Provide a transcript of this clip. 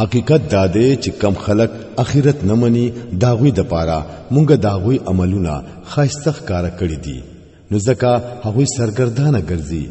حقیقت دا دی چې کم خلک اخرت نه مني داغوی د پاره مونږ داغوی عملونه خاصتخ کار کړی دي نو ځکه هغه سرګردانه ګرځي